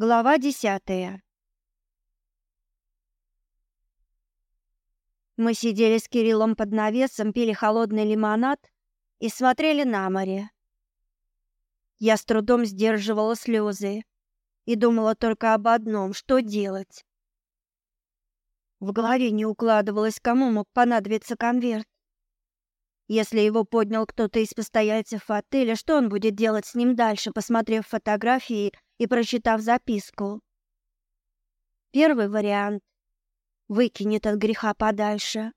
Глава десятая. Мы сидели с Кириллом под навесом, пили холодный лимонад и смотрели на море. Я с трудом сдерживала слезы и думала только об одном: что делать. В голове не укладывалось, кому мог понадобиться конверт. Если его поднял кто-то из постояльцев отеля, что он будет делать с ним дальше, посмотрев фотографии и прочитав записку? Первый вариант выкинет от греха подальше.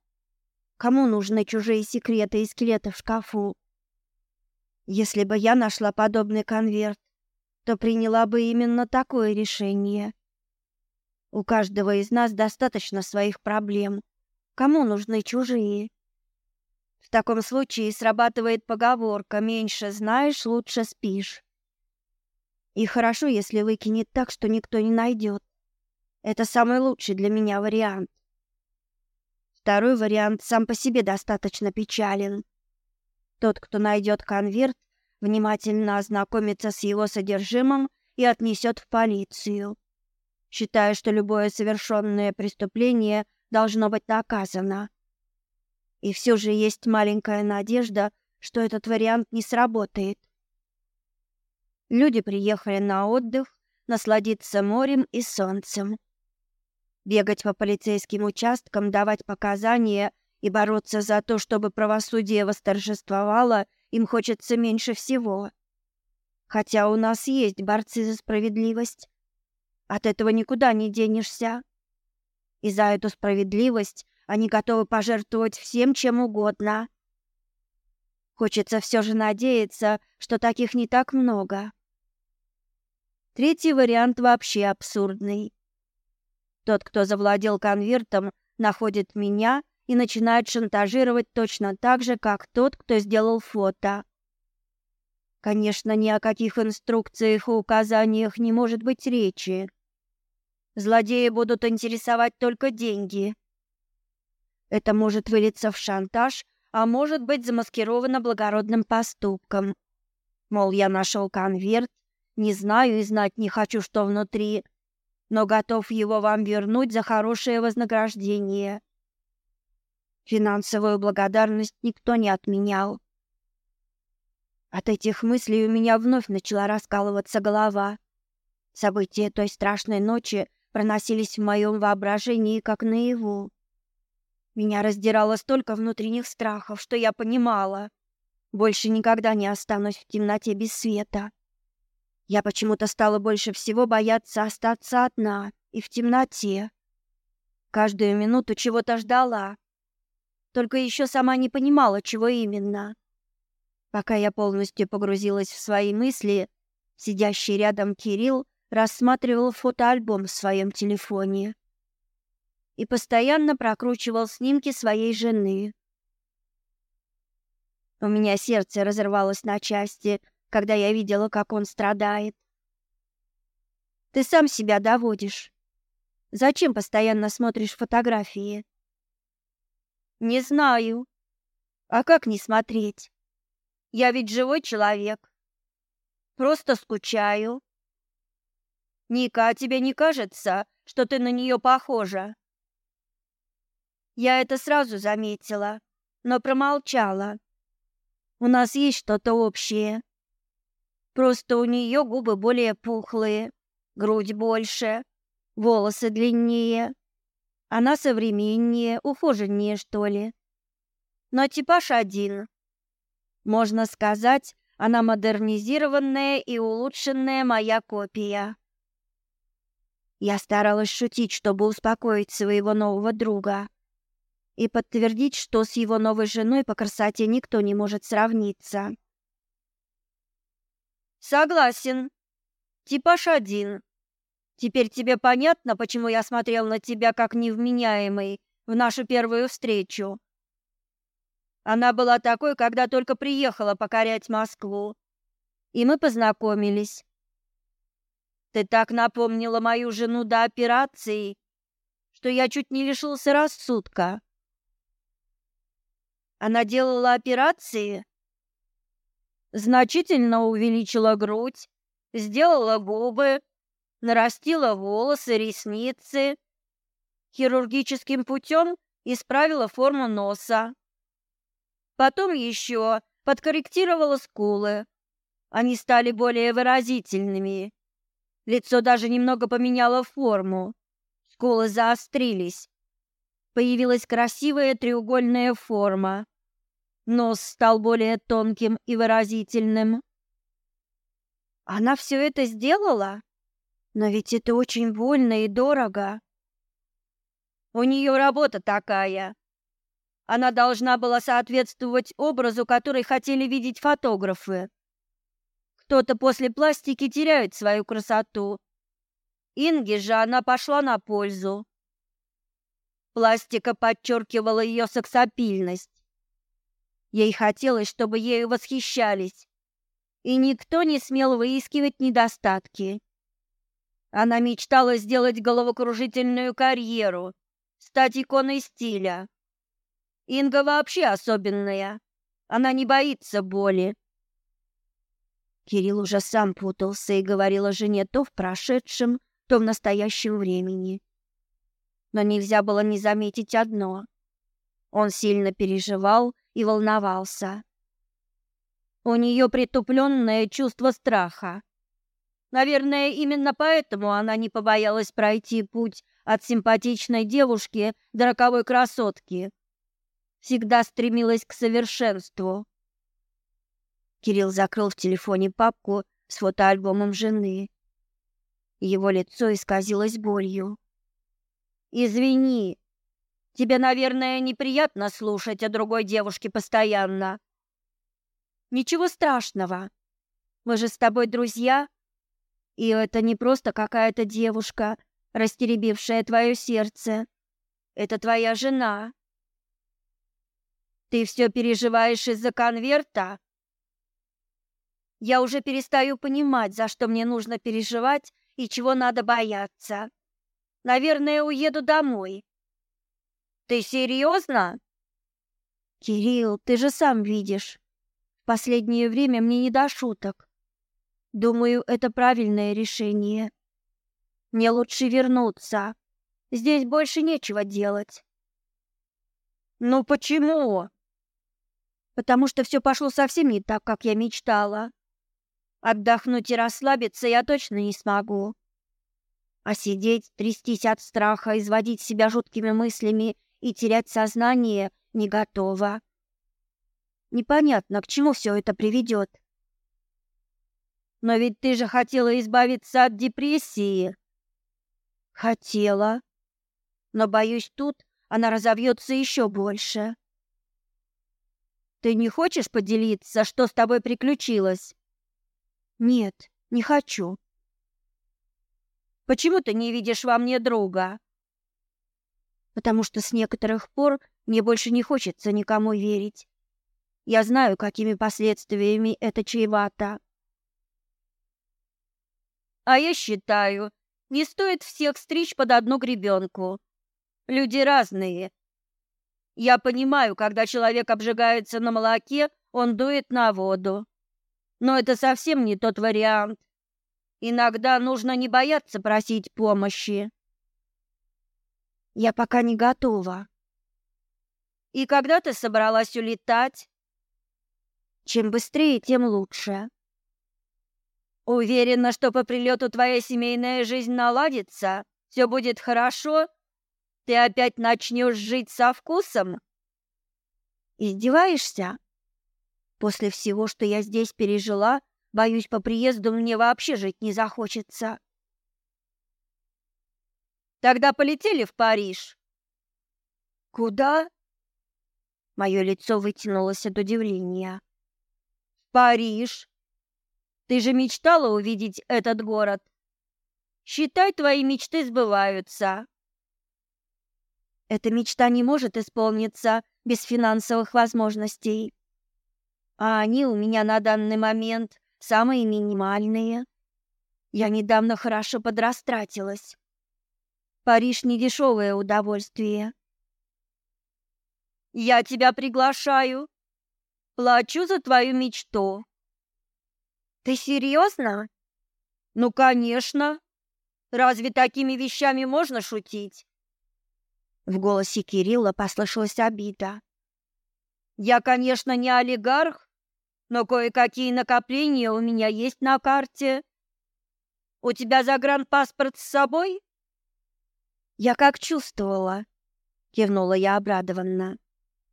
Кому нужны чужие секреты и скелеты в шкафу? Если бы я нашла подобный конверт, то приняла бы именно такое решение. У каждого из нас достаточно своих проблем. Кому нужны чужие? В таком случае срабатывает поговорка «меньше знаешь, лучше спишь». И хорошо, если выкинет так, что никто не найдет. Это самый лучший для меня вариант. Второй вариант сам по себе достаточно печален. Тот, кто найдет конверт, внимательно ознакомится с его содержимым и отнесет в полицию, считая, что любое совершенное преступление должно быть наказано. И все же есть маленькая надежда, что этот вариант не сработает. Люди приехали на отдых, насладиться морем и солнцем. Бегать по полицейским участкам, давать показания и бороться за то, чтобы правосудие восторжествовало, им хочется меньше всего. Хотя у нас есть борцы за справедливость. От этого никуда не денешься. И за эту справедливость они готовы пожертвовать всем, чем угодно. Хочется все же надеяться, что таких не так много. Третий вариант вообще абсурдный. Тот, кто завладел конвертом, находит меня и начинает шантажировать точно так же, как тот, кто сделал фото. Конечно, ни о каких инструкциях и указаниях не может быть речи. Злодеи будут интересовать только деньги. Это может вылиться в шантаж, а может быть замаскировано благородным поступком. Мол, я нашел конверт, не знаю и знать не хочу, что внутри, но готов его вам вернуть за хорошее вознаграждение. Финансовую благодарность никто не отменял. От этих мыслей у меня вновь начала раскалываться голова. События той страшной ночи проносились в моем воображении как наяву. Меня раздирало столько внутренних страхов, что я понимала, больше никогда не останусь в темноте без света. Я почему-то стала больше всего бояться остаться одна и в темноте. Каждую минуту чего-то ждала. Только еще сама не понимала, чего именно. Пока я полностью погрузилась в свои мысли, сидящий рядом Кирилл рассматривал фотоальбом в своем телефоне и постоянно прокручивал снимки своей жены. У меня сердце разрывалось на части, когда я видела, как он страдает. Ты сам себя доводишь. Зачем постоянно смотришь фотографии? Не знаю. А как не смотреть? Я ведь живой человек. Просто скучаю. Ника, а тебе не кажется, что ты на нее похожа? Я это сразу заметила, но промолчала. У нас есть что-то общее. Просто у нее губы более пухлые, грудь больше, волосы длиннее. Она современнее, ухоженнее, что ли. Но типаж один. Можно сказать, она модернизированная и улучшенная моя копия. Я старалась шутить, чтобы успокоить своего нового друга и подтвердить, что с его новой женой по красоте никто не может сравниться. Согласен. Типаж один. Теперь тебе понятно, почему я смотрел на тебя как невменяемый в нашу первую встречу? Она была такой, когда только приехала покорять Москву. И мы познакомились. Ты так напомнила мою жену до операции, что я чуть не лишился рассудка. Она делала операции, значительно увеличила грудь, сделала губы, нарастила волосы, ресницы, хирургическим путем исправила форму носа. Потом еще подкорректировала скулы. Они стали более выразительными. Лицо даже немного поменяло форму. Скулы заострились. Появилась красивая треугольная форма. Нос стал более тонким и выразительным. Она все это сделала? Но ведь это очень больно и дорого. У нее работа такая. Она должна была соответствовать образу, который хотели видеть фотографы. Кто-то после пластики теряет свою красоту. Инге же она пошла на пользу. Пластика подчеркивала ее сексапильность. Ей хотелось, чтобы ею восхищались, и никто не смел выискивать недостатки. Она мечтала сделать головокружительную карьеру, стать иконой стиля. Инга вообще особенная. Она не боится боли. Кирилл уже сам путался и говорил о жене то в прошедшем, то в настоящем времени. Но нельзя было не заметить одно. Он сильно переживал и волновался. У нее притупленное чувство страха. Наверное, именно поэтому она не побоялась пройти путь от симпатичной девушки до роковой красотки. Всегда стремилась к совершенству. Кирилл закрыл в телефоне папку с фотоальбомом жены. Его лицо исказилось болью. «Извини, тебе, наверное, неприятно слушать о другой девушке постоянно». «Ничего страшного. Мы же с тобой друзья. И это не просто какая-то девушка, растеребившая твое сердце. Это твоя жена». «Ты все переживаешь из-за конверта?» Я уже перестаю понимать, за что мне нужно переживать и чего надо бояться. Наверное, уеду домой. Ты серьезно? Кирилл, ты же сам видишь. В последнее время мне не до шуток. Думаю, это правильное решение. Мне лучше вернуться. Здесь больше нечего делать. Ну почему? Потому что все пошло совсем не так, как я мечтала. Отдохнуть и расслабиться я точно не смогу. А сидеть, трястись от страха, изводить себя жуткими мыслями и терять сознание не готова. Непонятно, к чему все это приведет. Но ведь ты же хотела избавиться от депрессии. Хотела. Но, боюсь, тут она разовьется еще больше. Ты не хочешь поделиться, что с тобой приключилось? Нет, не хочу. Почему ты не видишь во мне друга? Потому что с некоторых пор мне больше не хочется никому верить. Я знаю, какими последствиями это чревато. А я считаю, не стоит всех стричь под одну гребенку. Люди разные. Я понимаю, когда человек обжигается на молоке, он дует на воду. Но это совсем не тот вариант. Иногда нужно не бояться просить помощи. Я пока не готова. И когда ты собралась улетать? Чем быстрее, тем лучше. Уверена, что по прилету твоя семейная жизнь наладится, все будет хорошо? Ты опять начнешь жить со вкусом? Издеваешься? После всего, что я здесь пережила, боюсь, по приезду мне вообще жить не захочется. Тогда полетели в Париж. Куда? Мое лицо вытянулось от удивления. В Париж. Ты же мечтала увидеть этот город. Считай, твои мечты сбываются. Эта мечта не может исполниться без финансовых возможностей а они у меня на данный момент самые минимальные. Я недавно хорошо подрастратилась. Париж не дешевое удовольствие. Я тебя приглашаю. Плачу за твою мечту. Ты серьезно? Ну, конечно. Разве такими вещами можно шутить? В голосе Кирилла послышалась обида. Я, конечно, не олигарх, но кое-какие накопления у меня есть на карте. У тебя загранпаспорт с собой? Я как чувствовала, кивнула я обрадованно.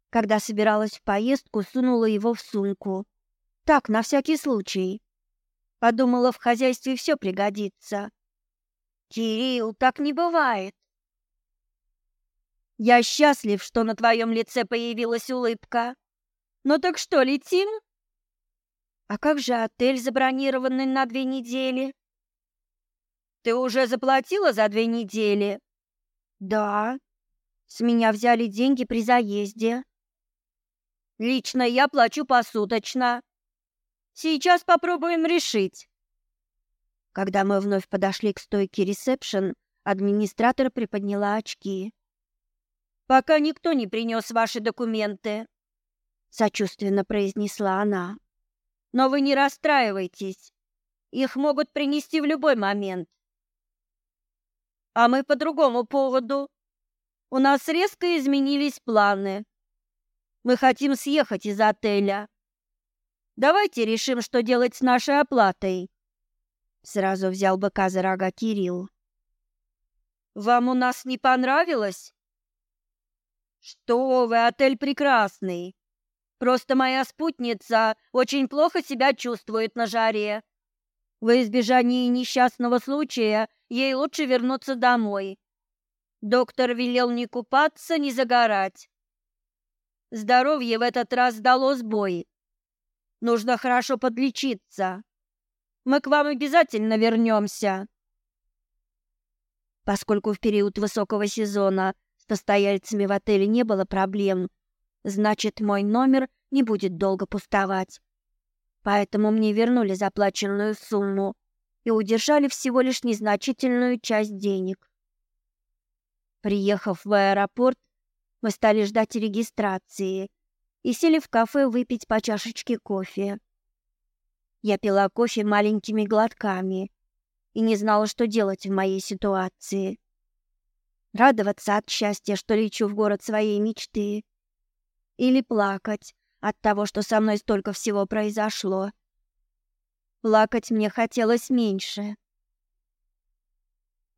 Когда собиралась в поездку, сунула его в сумку. Так, на всякий случай. Подумала, в хозяйстве все пригодится. Кирилл, так не бывает. Я счастлив, что на твоем лице появилась улыбка. Ну так что, летим? А как же отель, забронированный на две недели? Ты уже заплатила за две недели? Да. С меня взяли деньги при заезде. Лично я плачу посуточно. Сейчас попробуем решить. Когда мы вновь подошли к стойке ресепшн, администратор приподняла очки. Пока никто не принес ваши документы, сочувственно произнесла она. Но вы не расстраивайтесь. Их могут принести в любой момент. А мы по другому поводу. У нас резко изменились планы. Мы хотим съехать из отеля. Давайте решим, что делать с нашей оплатой. Сразу взял быка за рога Кирилл. Вам у нас не понравилось? Что вы, отель прекрасный. Просто моя спутница очень плохо себя чувствует на жаре. Во избежание несчастного случая ей лучше вернуться домой. Доктор велел не купаться, не загорать. Здоровье в этот раз дало сбой. Нужно хорошо подлечиться. Мы к вам обязательно вернемся. Поскольку в период высокого сезона с постояльцами в отеле не было проблем, значит, мой номер не будет долго пустовать. Поэтому мне вернули заплаченную сумму и удержали всего лишь незначительную часть денег. Приехав в аэропорт, мы стали ждать регистрации и сели в кафе выпить по чашечке кофе. Я пила кофе маленькими глотками и не знала, что делать в моей ситуации. Радоваться от счастья, что лечу в город своей мечты, или плакать от того, что со мной столько всего произошло. Плакать мне хотелось меньше.